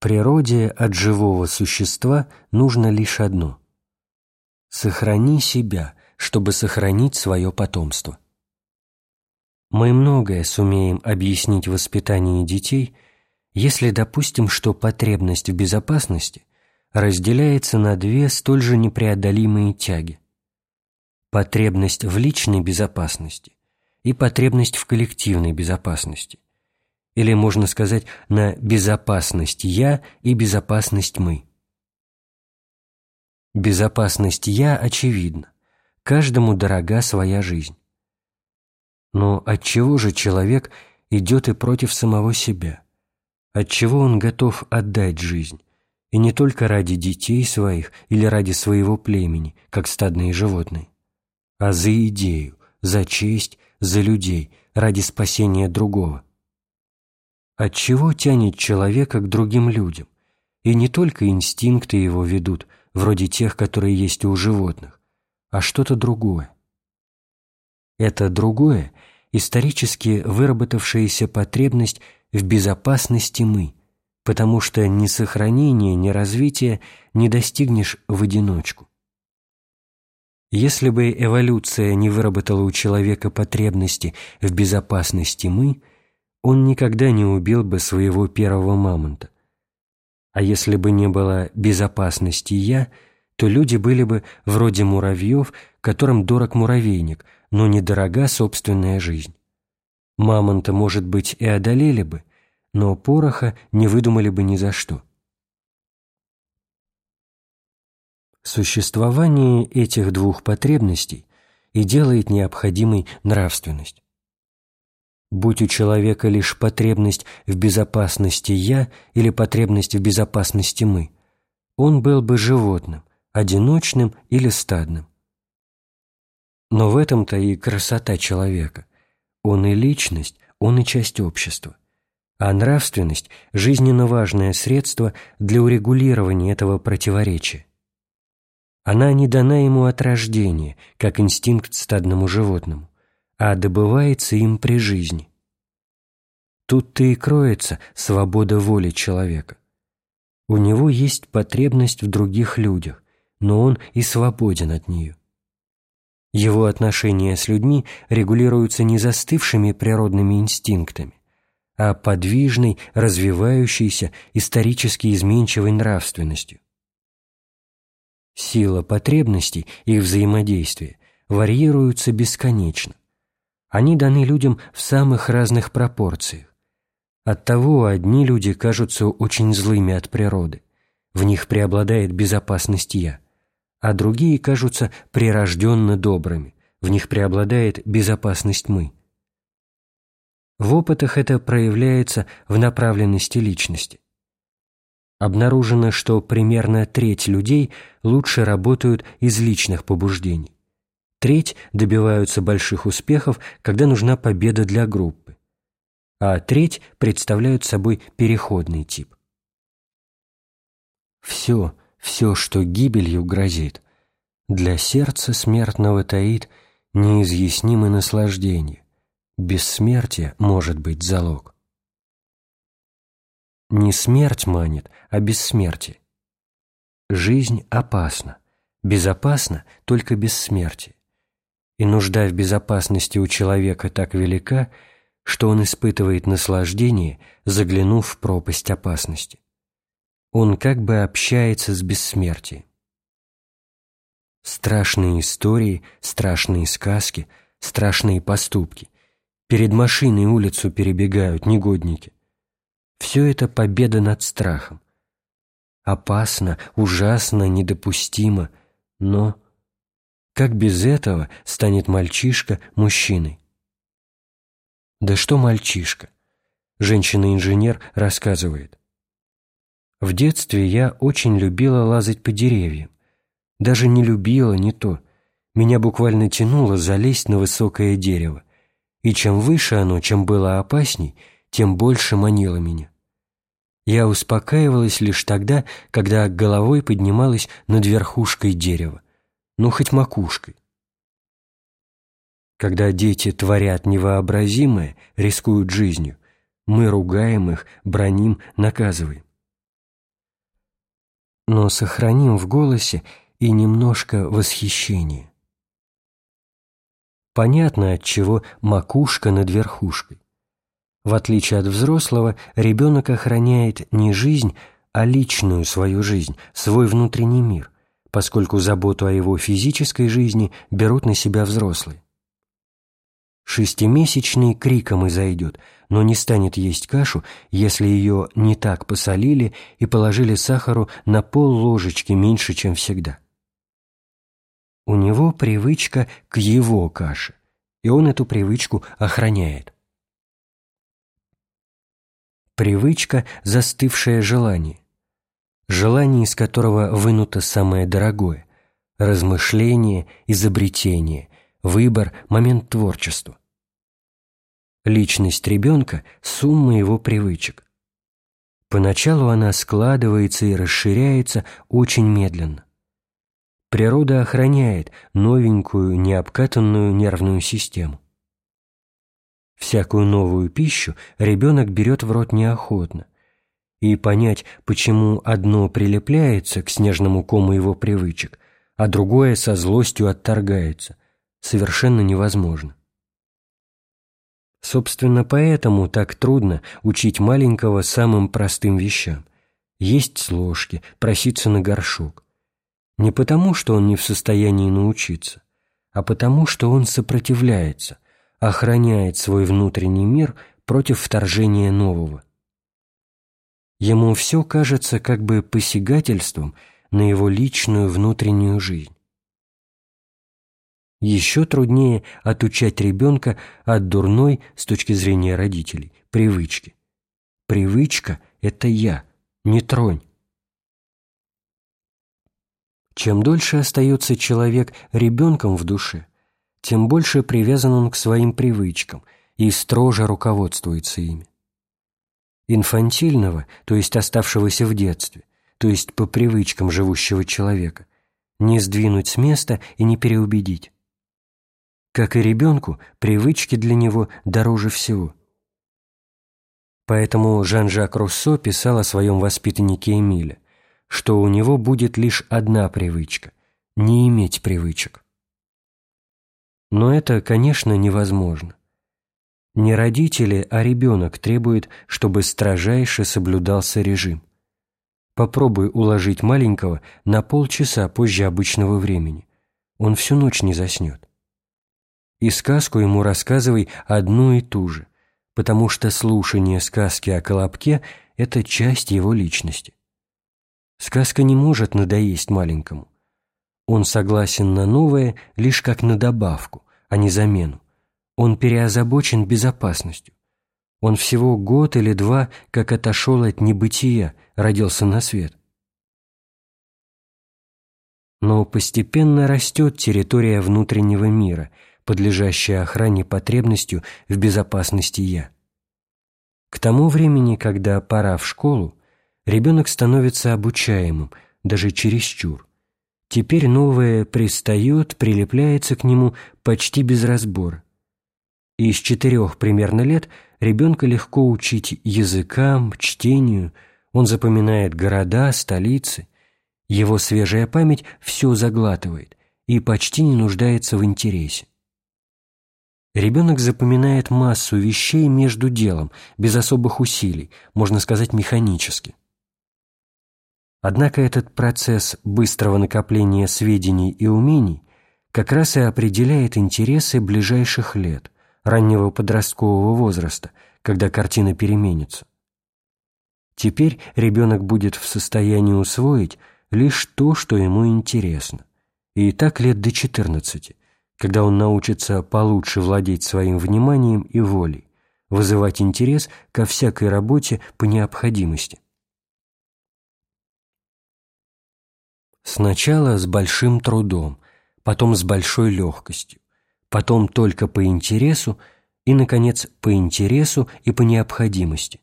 Природе от живого существа нужно лишь одно – сохрани себя, чтобы сохранить свое потомство. Мы многое сумеем объяснить в воспитании детей, если допустим, что потребность в безопасности разделяется на две столь же непреодолимые тяги – потребность в личной безопасности и потребность в коллективной безопасности, или, можно сказать, на безопасность «я» и безопасность «мы». Безопасность «я» очевидна, каждому дорога своя жизнь. Но отчего же человек идет и против самого себя? Отчего он готов отдать жизнь? И не только ради детей своих или ради своего племени, как стадные животные, а за идею, за честь, за людей, ради спасения другого. Отчего тянет человека к другим людям? И не только инстинкты его ведут, вроде тех, которые есть у животных, а что-то другое. Это другое – исторически выработавшаяся потребность в безопасности мы, потому что ни сохранения, ни развития не достигнешь в одиночку. Если бы эволюция не выработала у человека потребности в безопасности мы, он никогда не убил бы своего первого мамонта. А если бы не было безопасности «я», то люди были бы вроде муравьев, которым дорог муравейник – но недорога собственная жизнь. Мамонта, может быть, и одолели бы, но пороха не выдумали бы ни за что. Существование этих двух потребностей и делает необходимой нравственность. Будь у человека лишь потребность в безопасности «я» или потребность в безопасности «мы», он был бы животным, одиночным или стадным. Но в этом-то и красота человека. Он и личность, он и часть общества. А нравственность – жизненно важное средство для урегулирования этого противоречия. Она не дана ему от рождения, как инстинкт стадному животному, а добывается им при жизни. Тут-то и кроется свобода воли человека. У него есть потребность в других людях, но он и свободен от нее. Его отношения с людьми регулируются не застывшими природными инстинктами, а подвижной, развивающейся, исторически изменчивой нравственностью. Сила потребностей, их взаимодействия, варьируются бесконечно. Они даны людям в самых разных пропорциях. Оттого одни люди кажутся очень злыми от природы, в них преобладает безопасность «я», а другие кажутся прирожденно добрыми, в них преобладает безопасность «мы». В опытах это проявляется в направленности личности. Обнаружено, что примерно треть людей лучше работают из личных побуждений. Треть добиваются больших успехов, когда нужна победа для группы. А треть представляют собой переходный тип. Все, все, что гибелью грозит, для сердца смертного таит неизъяснимое наслаждение. Бессмертие может быть залог. Не смерть манит, а бессмертие. Жизнь опасна, безопасна только бессмертие. И нужда в безопасности у человека так велика, что он испытывает наслаждение, заглянув в пропасть опасности он как бы общается с бессмертием. Страшные истории, страшные сказки, страшные поступки. Перед машиной улицу перебегают негодники. Все это победа над страхом. Опасно, ужасно, недопустимо, но... Как без этого станет мальчишка мужчиной? Да что мальчишка? Женщина-инженер рассказывает. В детстве я очень любила лазать по деревьям. Даже не любила, не то. Меня буквально тянуло залезть на высокое дерево. И чем выше оно, чем было опасней, тем больше манило меня. Я успокаивалась лишь тогда, когда головой поднималась над верхушкой дерева, ну хоть макушкой. Когда дети творят невообразимое, рискуют жизнью, мы ругаем их, броним, наказываем. но сохраним в голосе и немножко восхищения. Понятно, от чего макушка над верхушкой. В отличие от взрослого, ребенок охраняет не жизнь, а личную свою жизнь, свой внутренний мир, поскольку заботу о его физической жизни берут на себя взрослые. Шестимесячный криком изойдет, но не станет есть кашу, если ее не так посолили и положили сахару на пол ложечки меньше, чем всегда. У него привычка к его каше, и он эту привычку охраняет. Привычка – застывшее желание. Желание, из которого вынуто самое дорогое – размышление, изобретение, выбор, момент творчества. Личность ребенка – сумма его привычек. Поначалу она складывается и расширяется очень медленно. Природа охраняет новенькую, необкатанную нервную систему. Всякую новую пищу ребенок берет в рот неохотно, и понять, почему одно прилепляется к снежному кому его привычек, а другое со злостью отторгается, совершенно невозможно. Собственно, поэтому так трудно учить маленького самым простым вещам. Есть с ложки, проситься на горшок. Не потому, что он не в состоянии научиться, а потому, что он сопротивляется, охраняет свой внутренний мир против вторжения нового. Ему все кажется как бы посягательством на его личную внутреннюю жизнь. Еще труднее отучать ребенка от дурной, с точки зрения родителей, привычки. Привычка – это я, не тронь. Чем дольше остается человек ребенком в душе, тем больше привязан он к своим привычкам и строже руководствуется ими. Инфантильного, то есть оставшегося в детстве, то есть по привычкам живущего человека, не сдвинуть с места и не переубедить. Как и ребенку, привычки для него дороже всего. Поэтому Жан-Жак Руссо писал о своем воспитаннике Эмиле, что у него будет лишь одна привычка – не иметь привычек. Но это, конечно, невозможно. Не родители, а ребенок требует, чтобы строжайше соблюдался режим. Попробуй уложить маленького на полчаса позже обычного времени. Он всю ночь не заснет и сказку ему рассказывай одну и ту же, потому что слушание сказки о Колобке – это часть его личности. Сказка не может надоесть маленькому. Он согласен на новое лишь как на добавку, а не замену. Он переозабочен безопасностью. Он всего год или два, как отошел от небытия, родился на свет. Но постепенно растет территория внутреннего мира – подлежащая охране потребностью в безопасности «я». К тому времени, когда пора в школу, ребенок становится обучаемым, даже чересчур. Теперь новое пристает, прилепляется к нему почти без разбора. И с четырех примерно лет ребенка легко учить языкам, чтению, он запоминает города, столицы. Его свежая память все заглатывает и почти не нуждается в интересе. Ребенок запоминает массу вещей между делом, без особых усилий, можно сказать, механически. Однако этот процесс быстрого накопления сведений и умений как раз и определяет интересы ближайших лет, раннего подросткового возраста, когда картина переменится. Теперь ребенок будет в состоянии усвоить лишь то, что ему интересно, и так лет до 14, когда он научится получше владеть своим вниманием и волей, вызывать интерес ко всякой работе по необходимости. Сначала с большим трудом, потом с большой легкостью, потом только по интересу и, наконец, по интересу и по необходимости.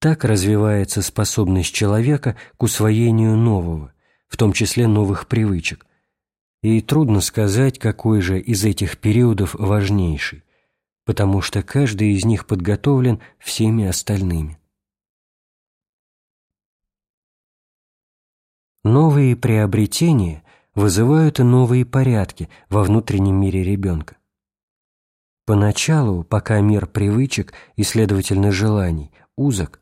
Так развивается способность человека к усвоению нового, в том числе новых привычек, и трудно сказать, какой же из этих периодов важнейший, потому что каждый из них подготовлен всеми остальными. Новые приобретения вызывают и новые порядки во внутреннем мире ребенка. Поначалу, пока мир привычек и, следовательно, желаний узок,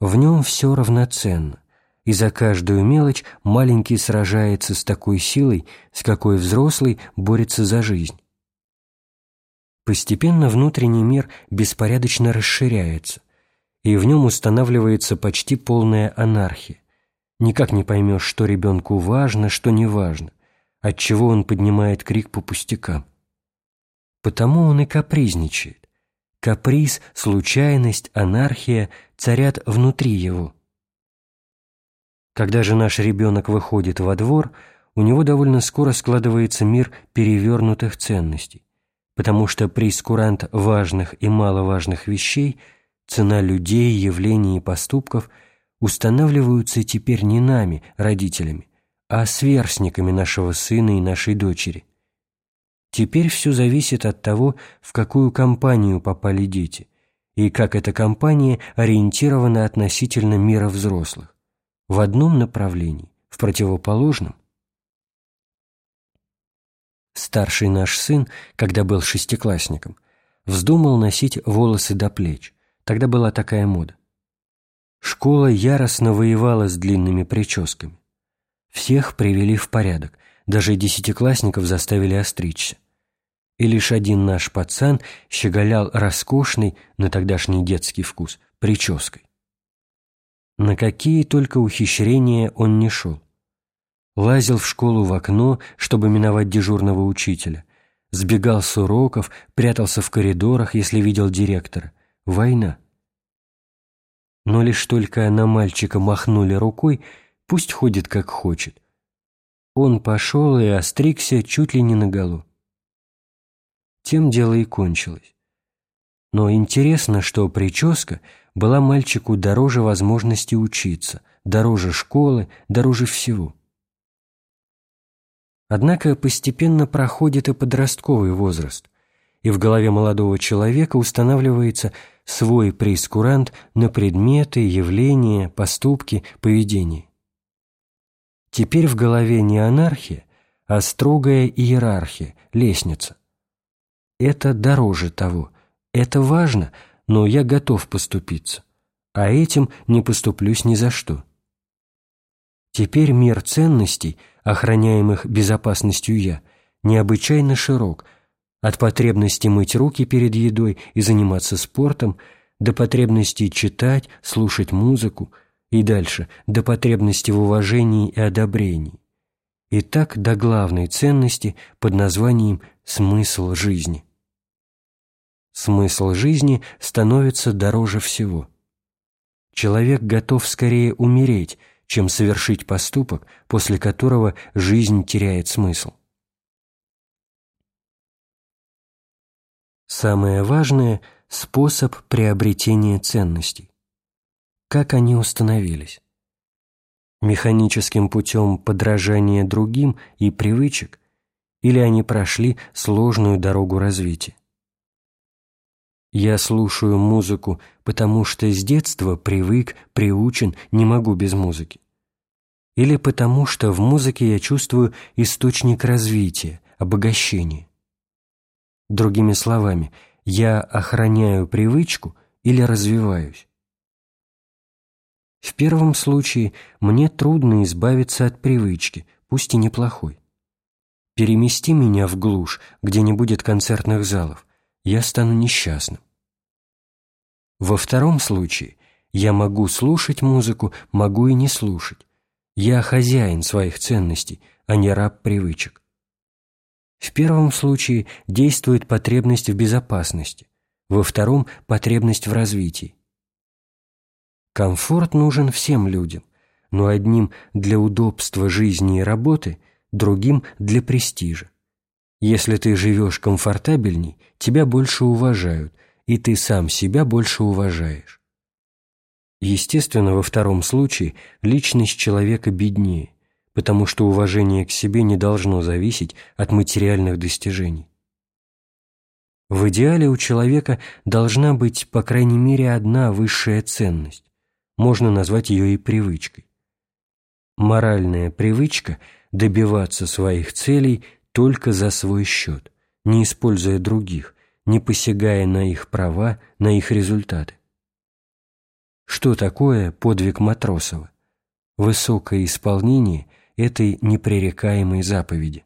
в нем все равноценно, и за каждую мелочь маленький сражается с такой силой, с какой взрослый борется за жизнь. Постепенно внутренний мир беспорядочно расширяется, и в нем устанавливается почти полная анархия. Никак не поймешь, что ребенку важно, что не важно, отчего он поднимает крик по пустякам. Потому он и капризничает. Каприз, случайность, анархия царят внутри его. Когда же наш ребенок выходит во двор, у него довольно скоро складывается мир перевернутых ценностей, потому что прейскурант важных и маловажных вещей, цена людей, явлений и поступков устанавливаются теперь не нами, родителями, а сверстниками нашего сына и нашей дочери. Теперь все зависит от того, в какую компанию попали дети, и как эта компания ориентирована относительно мира взрослых. В одном направлении, в противоположном. Старший наш сын, когда был шестиклассником, вздумал носить волосы до плеч. Тогда была такая мода. Школа яростно воевала с длинными прическами. Всех привели в порядок, даже десятиклассников заставили остричься. И лишь один наш пацан щеголял роскошный, на тогдашний детский вкус, прической. На какие только ухищрения он не шел. Лазил в школу в окно, чтобы миновать дежурного учителя, сбегал с уроков, прятался в коридорах, если видел директора. Война. Но лишь только на мальчика махнули рукой, пусть ходит как хочет, он пошел и остригся чуть ли не наголо. Тем дело и кончилось. Но интересно, что прическа была мальчику дороже возможности учиться, дороже школы, дороже всего. Однако постепенно проходит и подростковый возраст, и в голове молодого человека устанавливается свой преискурант на предметы, явления, поступки, поведение. Теперь в голове не анархия, а строгая иерархия, лестница. Это дороже того, это важно, но я готов поступиться, а этим не поступлюсь ни за что. Теперь мир ценностей, охраняемых безопасностью «я», необычайно широк, от потребности мыть руки перед едой и заниматься спортом до потребности читать, слушать музыку – и дальше до потребности в уважении и одобрении, и так до главной ценности под названием «смысл жизни». Смысл жизни становится дороже всего. Человек готов скорее умереть, чем совершить поступок, после которого жизнь теряет смысл. Самое важное – способ приобретения ценностей. Как они установились? Механическим путем подражания другим и привычек, или они прошли сложную дорогу развития? Я слушаю музыку, потому что с детства привык, приучен, не могу без музыки. Или потому что в музыке я чувствую источник развития, обогащения. Другими словами, я охраняю привычку или развиваюсь. В первом случае мне трудно избавиться от привычки, пусть и неплохой. Перемести меня в глушь, где не будет концертных залов, я стану несчастным. Во втором случае я могу слушать музыку, могу и не слушать. Я хозяин своих ценностей, а не раб привычек. В первом случае действует потребность в безопасности, во втором – потребность в развитии. Комфорт нужен всем людям, но одним для удобства жизни и работы, другим для престижа. Если ты живешь комфортабельней, тебя больше уважают, и ты сам себя больше уважаешь. Естественно, во втором случае личность человека беднее, потому что уважение к себе не должно зависеть от материальных достижений. В идеале у человека должна быть, по крайней мере, одна высшая ценность можно назвать ее и привычкой. моральная привычка добиваться своих целей только за свой счет, не используя других, не посягая на их права, на их результаты. Что такое подвиг Матросова? Высокое исполнение этой непререкаемой заповеди.